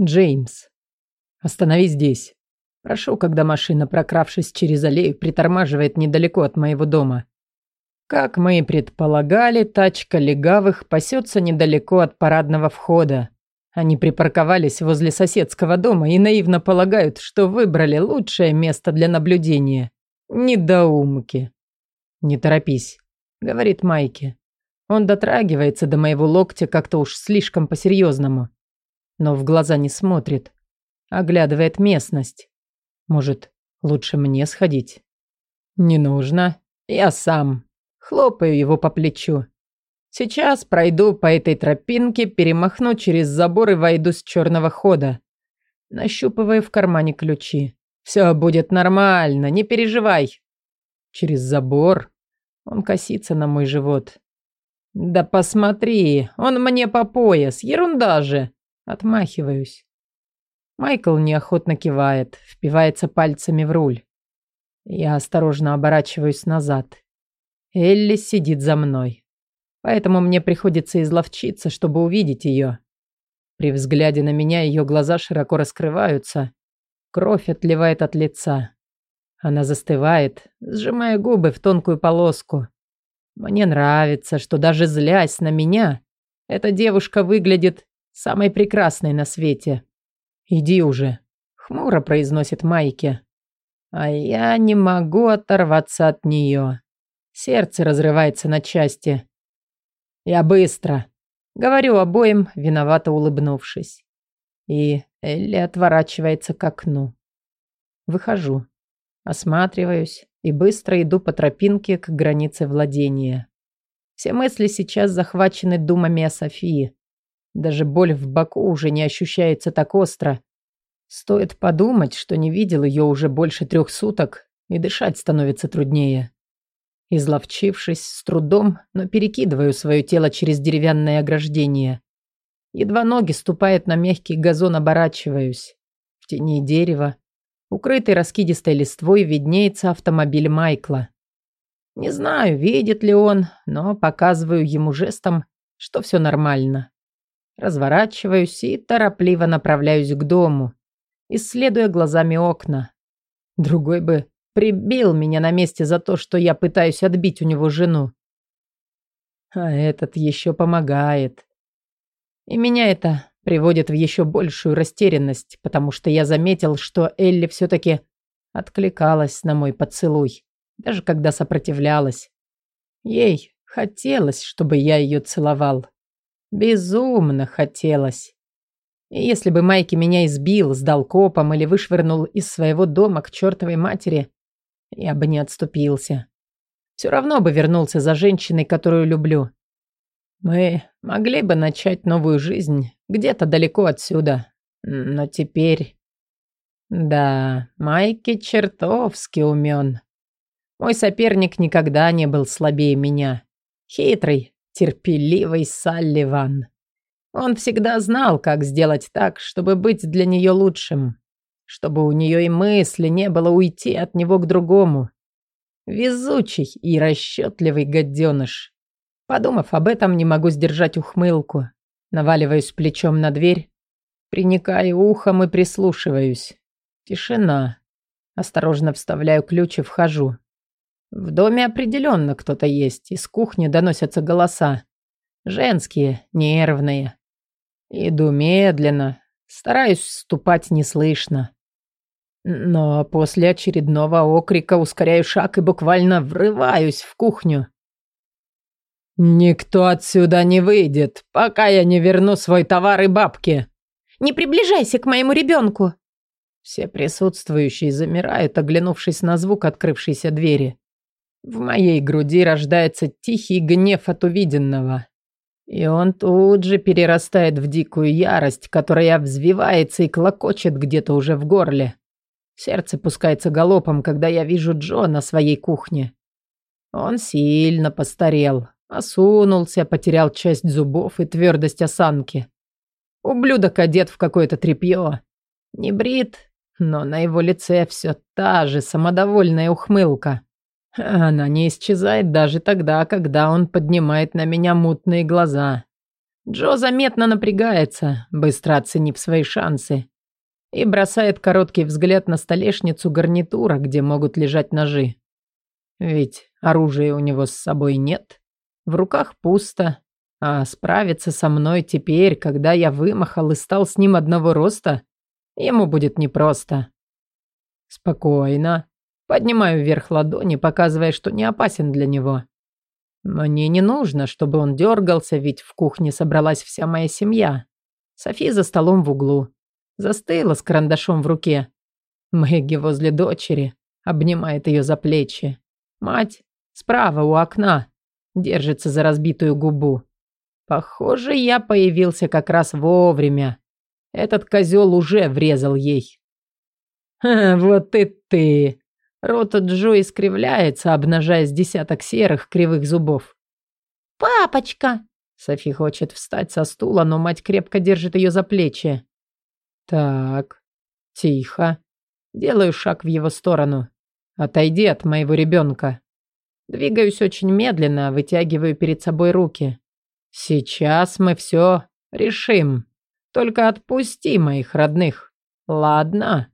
Джеймс. Останови здесь. Прошу, когда машина, прокравшись через аллею, притормаживает недалеко от моего дома. Как мы и предполагали, тачка легавых пасется недалеко от парадного входа. Они припарковались возле соседского дома и наивно полагают, что выбрали лучшее место для наблюдения. Недоумки. «Не торопись», — говорит Майки. Он дотрагивается до моего локтя как-то уж слишком по-серьезному. Но в глаза не смотрит. Оглядывает местность. Может, лучше мне сходить? Не нужно. Я сам. Хлопаю его по плечу. Сейчас пройду по этой тропинке, перемахну через забор и войду с черного хода. Нащупываю в кармане ключи. Все будет нормально, не переживай. Через забор. Он косится на мой живот. Да посмотри, он мне по пояс, ерунда же. Отмахиваюсь. Майкл неохотно кивает, впивается пальцами в руль. Я осторожно оборачиваюсь назад. Элли сидит за мной. Поэтому мне приходится изловчиться, чтобы увидеть ее. При взгляде на меня ее глаза широко раскрываются. Кровь отливает от лица. Она застывает, сжимая губы в тонкую полоску. Мне нравится, что даже злясь на меня, эта девушка выглядит самой прекрасной на свете. «Иди уже», — хмуро произносит Майки. А я не могу оторваться от нее. Сердце разрывается на части. Я быстро. Говорю обоим, виновато улыбнувшись. И Элли отворачивается к окну. Выхожу. Осматриваюсь и быстро иду по тропинке к границе владения. Все мысли сейчас захвачены думами о Софии. Даже боль в боку уже не ощущается так остро. Стоит подумать, что не видел ее уже больше трех суток, и дышать становится труднее. Изловчившись с трудом, но перекидываю свое тело через деревянное ограждение. Едва ноги ступают на мягкий газон, оборачиваюсь. В тени дерева, укрытый раскидистой листвой, виднеется автомобиль Майкла. Не знаю, видит ли он, но показываю ему жестом, что все нормально. Разворачиваюсь и торопливо направляюсь к дому, исследуя глазами окна. Другой бы Прибил меня на месте за то, что я пытаюсь отбить у него жену. А этот еще помогает. И меня это приводит в еще большую растерянность, потому что я заметил, что Элли все-таки откликалась на мой поцелуй, даже когда сопротивлялась. Ей хотелось, чтобы я ее целовал. Безумно хотелось. Если бы Майки меня избил, сдал копом или вышвырнул из своего дома к чертовой матери, я бы не отступился. Все равно бы вернулся за женщиной, которую люблю. Мы могли бы начать новую жизнь где-то далеко отсюда. Но теперь... Да, Майки чертовски умен. Мой соперник никогда не был слабее меня. Хитрый, терпеливый Салливан. Он всегда знал, как сделать так, чтобы быть для нее лучшим чтобы у нее и мысли не было уйти от него к другому. Везучий и расчетливый гаденыш. Подумав об этом, не могу сдержать ухмылку. Наваливаюсь плечом на дверь, приникаю ухом и прислушиваюсь. Тишина. Осторожно вставляю ключ и вхожу. В доме определенно кто-то есть. Из кухни доносятся голоса. Женские, нервные. Иду медленно, стараюсь ступать неслышно. Но после очередного окрика ускоряю шаг и буквально врываюсь в кухню. «Никто отсюда не выйдет, пока я не верну свой товар и бабки!» «Не приближайся к моему ребенку!» Все присутствующие замирают, оглянувшись на звук открывшейся двери. В моей груди рождается тихий гнев от увиденного. И он тут же перерастает в дикую ярость, которая взвивается и клокочет где-то уже в горле. Сердце пускается галопом, когда я вижу Джо на своей кухне. Он сильно постарел, осунулся, потерял часть зубов и твердость осанки. Ублюдок одет в какое-то тряпье. Не брит, но на его лице все та же самодовольная ухмылка. Она не исчезает даже тогда, когда он поднимает на меня мутные глаза. Джо заметно напрягается, быстро оценив свои шансы, и бросает короткий взгляд на столешницу гарнитура, где могут лежать ножи. Ведь оружия у него с собой нет, в руках пусто, а справиться со мной теперь, когда я вымахал и стал с ним одного роста, ему будет непросто. Спокойно. Поднимаю вверх ладони, показывая, что не опасен для него. Мне не нужно, чтобы он дергался, ведь в кухне собралась вся моя семья. Софи за столом в углу. Застыла с карандашом в руке. Мэгги возле дочери, обнимает ее за плечи. Мать справа у окна, держится за разбитую губу. Похоже, я появился как раз вовремя. Этот козел уже врезал ей. Вот и ты. Рот Джо искривляется, обнажая с десяток серых кривых зубов. «Папочка!» Софи хочет встать со стула, но мать крепко держит ее за плечи. Так, тихо. Делаю шаг в его сторону. Отойди от моего ребенка. Двигаюсь очень медленно, вытягиваю перед собой руки. Сейчас мы все решим. Только отпусти моих родных. Ладно?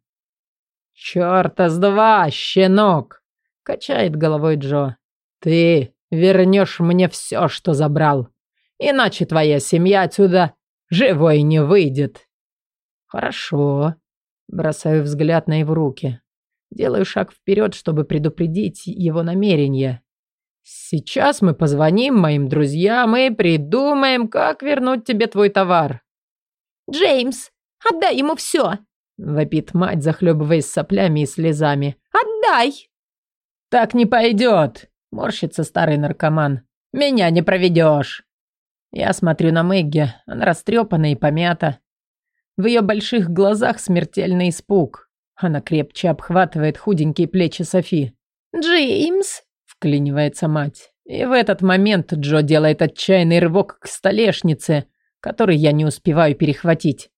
Чёрта с два, щенок! Качает головой Джо. Ты вернешь мне все, что забрал. Иначе твоя семья отсюда живой не выйдет. Хорошо. Бросаю взгляд на его руки. Делаю шаг вперед, чтобы предупредить его намерение. Сейчас мы позвоним моим друзьям и придумаем, как вернуть тебе твой товар. Джеймс, отдай ему все! Вопит мать, захлебываясь соплями и слезами. Отдай! Так не пойдет! Морщится старый наркоман. Меня не проведешь. Я смотрю на Мэгги. Она растрепана и помята. В ее больших глазах смертельный испуг. Она крепче обхватывает худенькие плечи Софи. «Джеймс!» Вклинивается мать. И в этот момент Джо делает отчаянный рывок к столешнице, который я не успеваю перехватить.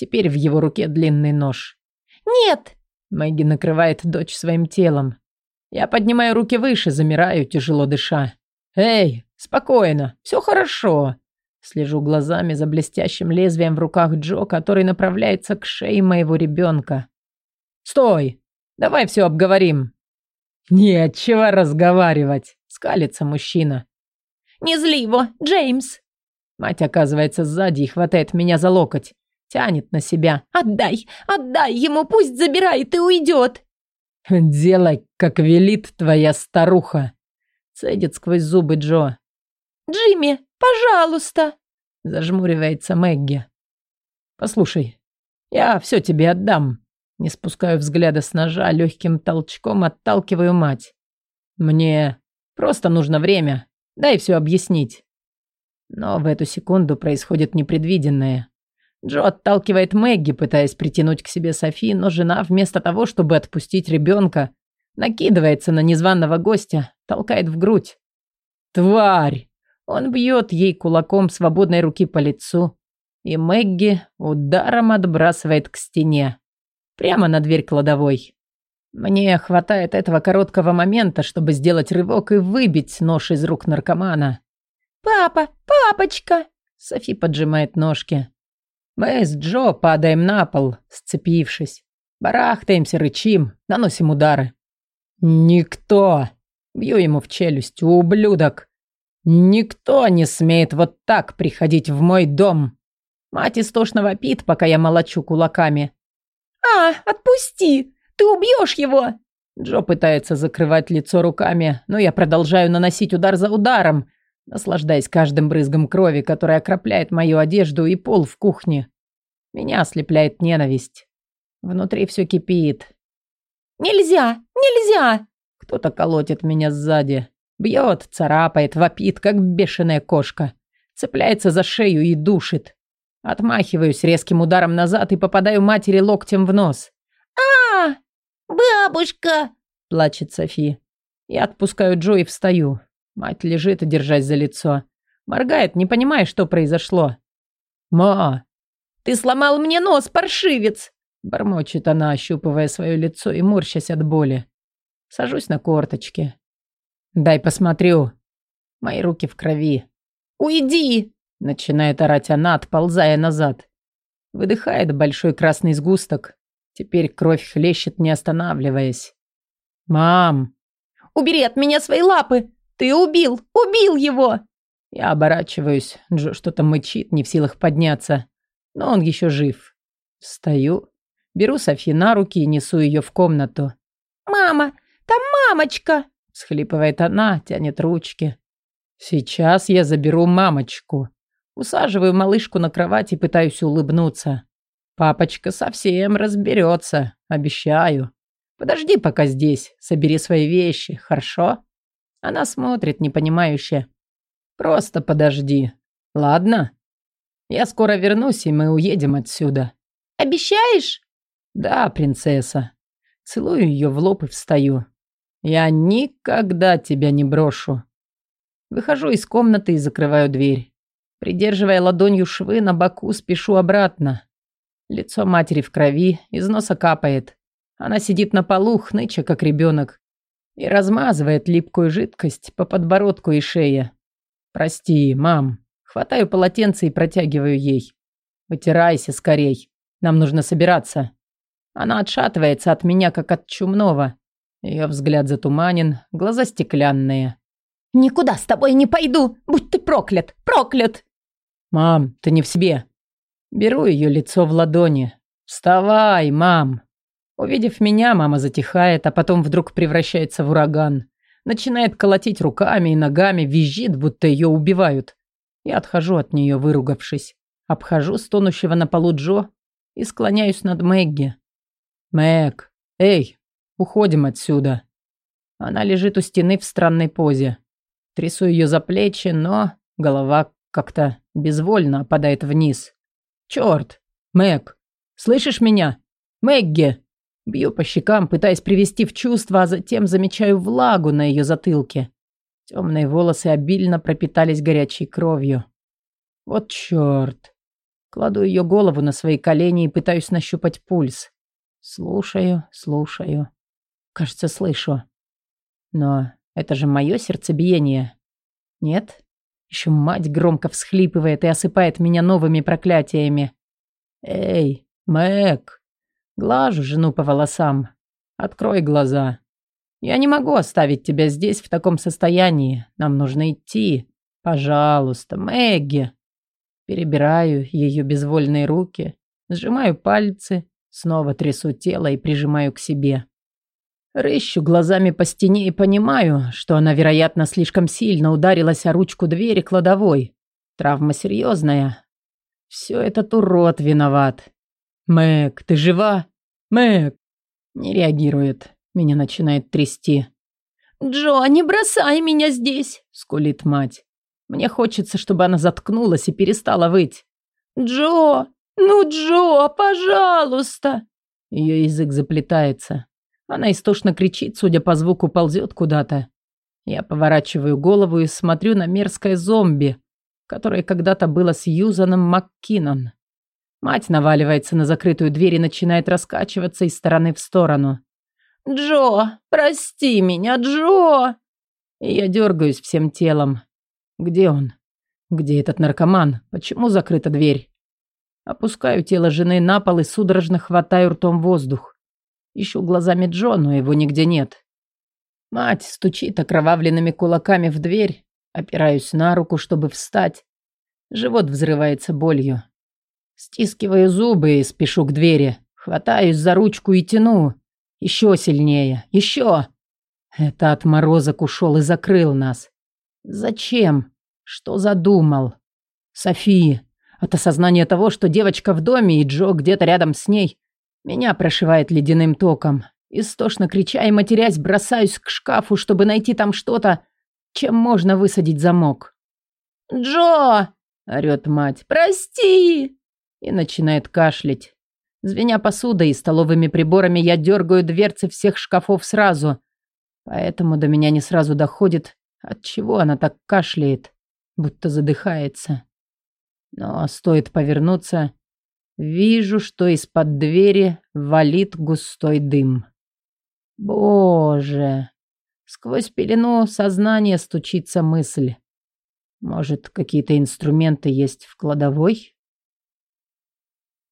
Теперь в его руке длинный нож. «Нет!» Мэгги накрывает дочь своим телом. Я поднимаю руки выше, замираю, тяжело дыша. «Эй, спокойно, все хорошо!» Слежу глазами за блестящим лезвием в руках Джо, который направляется к шее моего ребенка. «Стой! Давай все обговорим!» «Нечего разговаривать», — скалится мужчина. «Не зли его, Джеймс!» Мать оказывается сзади и хватает меня за локоть. Тянет на себя. «Отдай! Отдай ему! Пусть забирает и уйдет!» «Делай, как велит твоя старуха!» Цедит сквозь зубы Джо. «Джимми, пожалуйста!» Зажмуривается Мэгги. «Послушай, я все тебе отдам. Не спускаю взгляда с ножа, легким толчком отталкиваю мать. Мне просто нужно время. Дай все объяснить. Но в эту секунду происходит непредвиденное. Джо отталкивает Мэгги, пытаясь притянуть к себе Софи, но жена вместо того, чтобы отпустить ребенка, накидывается на незваного гостя, толкает в грудь. «Тварь!» Он бьет ей кулаком свободной руки по лицу, и Мэгги ударом отбрасывает к стене прямо на дверь кладовой. Мне хватает этого короткого момента, чтобы сделать рывок и выбить нож из рук наркомана. «Папа! Папочка!» Софи поджимает ножки. Мы с Джо падаем на пол, сцепившись. Барахтаемся, рычим, наносим удары. «Никто!» Бью ему в челюсть, ублюдок. «Никто не смеет вот так приходить в мой дом!» Мать истошно вопит, пока я молочу кулаками. «А, отпусти! Ты убьешь его!» Джо пытается закрывать лицо руками, но я продолжаю наносить удар за ударом, наслаждаясь каждым брызгом крови, который окропляет мою одежду и пол в кухне. Меня ослепляет ненависть. Внутри все кипит. «Нельзя! Нельзя!» Кто-то колотит меня сзади. Бьет, царапает, вопит, как бешеная кошка. Цепляется за шею и душит. Отмахиваюсь резким ударом назад и попадаю матери локтем в нос. а, Бабушка!» – плачет Софи. Я отпускаю Джо и встаю. Мать лежит, держась за лицо. Моргает, не понимая, что произошло. «Ма!» «Ты сломал мне нос, паршивец!» Бормочет она, ощупывая свое лицо и морщась от боли. Сажусь на корточки. «Дай посмотрю». Мои руки в крови. «Уйди!» Начинает орать она, отползая назад. Выдыхает большой красный сгусток. Теперь кровь хлещет, не останавливаясь. «Мам!» «Убери от меня свои лапы! Ты убил! Убил его!» Я оборачиваюсь. Джо что-то мычит, не в силах подняться. Но он еще жив. Встаю, беру Софи на руки и несу ее в комнату. «Мама! Там мамочка!» Схлипывает она, тянет ручки. «Сейчас я заберу мамочку». Усаживаю малышку на кровать и пытаюсь улыбнуться. Папочка совсем разберется, обещаю. Подожди пока здесь, собери свои вещи, хорошо? Она смотрит непонимающе. Просто подожди, ладно? Я скоро вернусь, и мы уедем отсюда. Обещаешь? Да, принцесса. Целую ее в лоб и встаю. Я никогда тебя не брошу. Выхожу из комнаты и закрываю дверь. Придерживая ладонью швы на боку, спешу обратно. Лицо матери в крови, из носа капает. Она сидит на полу, хныча, как ребенок, и размазывает липкую жидкость по подбородку и шее. «Прости, мам». Хватаю полотенце и протягиваю ей. «Вытирайся скорей. Нам нужно собираться». Она отшатывается от меня, как от чумного. Ее взгляд затуманен, глаза стеклянные. «Никуда с тобой не пойду! Будь ты проклят! Проклят!» «Мам, ты не в себе!» Беру ее лицо в ладони. «Вставай, мам!» Увидев меня, мама затихает, а потом вдруг превращается в ураган. Начинает колотить руками и ногами, визжит, будто ее убивают. Я отхожу от нее, выругавшись. Обхожу стонущего на полу Джо и склоняюсь над Мэгги. «Мэг, эй, уходим отсюда!» Она лежит у стены в странной позе. Трясу ее за плечи, но голова как-то безвольно опадает вниз. Черт! Мэг! Слышишь меня? Мэгги!» Бью по щекам, пытаясь привести в чувство, а затем замечаю влагу на ее затылке. Темные волосы обильно пропитались горячей кровью. Вот черт. Кладу ее голову на свои колени и пытаюсь нащупать пульс. Слушаю, слушаю. Кажется, слышу. Но это же мое сердцебиение. Нет? Еще мать громко всхлипывает и осыпает меня новыми проклятиями. «Эй, Мэг!» Глажу жену по волосам. «Открой глаза. Я не могу оставить тебя здесь в таком состоянии. Нам нужно идти. Пожалуйста, Мэгги!» Перебираю ее безвольные руки, сжимаю пальцы, снова трясу тело и прижимаю к себе. Рыщу глазами по стене и понимаю, что она, вероятно, слишком сильно ударилась о ручку двери кладовой. Травма серьезная. Все этот урод виноват. «Мэг, ты жива? Мэг!» Не реагирует. Меня начинает трясти. «Джо, не бросай меня здесь!» — скулит мать. Мне хочется, чтобы она заткнулась и перестала выть. «Джо! Ну, Джо, пожалуйста!» Ее язык заплетается. Она истошно кричит, судя по звуку, ползет куда-то. Я поворачиваю голову и смотрю на мерзкое зомби, которое когда-то было Сьюзаном МакКиннон. Мать наваливается на закрытую дверь и начинает раскачиваться из стороны в сторону. «Джо, прости меня, Джо!» И я дергаюсь всем телом. Где он? Где этот наркоман? Почему закрыта дверь? Опускаю тело жены на пол и судорожно хватаю ртом воздух. Ищу глазами Джо, но его нигде нет. Мать стучит окровавленными кулаками в дверь. Опираюсь на руку, чтобы встать. Живот взрывается болью. Стискиваю зубы и спешу к двери. Хватаюсь за ручку и тяну. Еще сильнее. Еще. Это отморозок ушел и закрыл нас. Зачем? Что задумал? София. От осознания того, что девочка в доме и Джо где-то рядом с ней, меня прошивает ледяным током. Истошно крича и матерясь, бросаюсь к шкафу, чтобы найти там что-то, чем можно высадить замок. «Джо!» — орёт мать. «Прости!» И начинает кашлять. Звеня посудой и столовыми приборами, я дергаю дверцы всех шкафов сразу. Поэтому до меня не сразу доходит, от чего она так кашляет, будто задыхается. Но стоит повернуться, Вижу, что из-под двери валит густой дым. Боже! Сквозь пелену сознания стучится мысль. Может, какие-то инструменты есть в кладовой?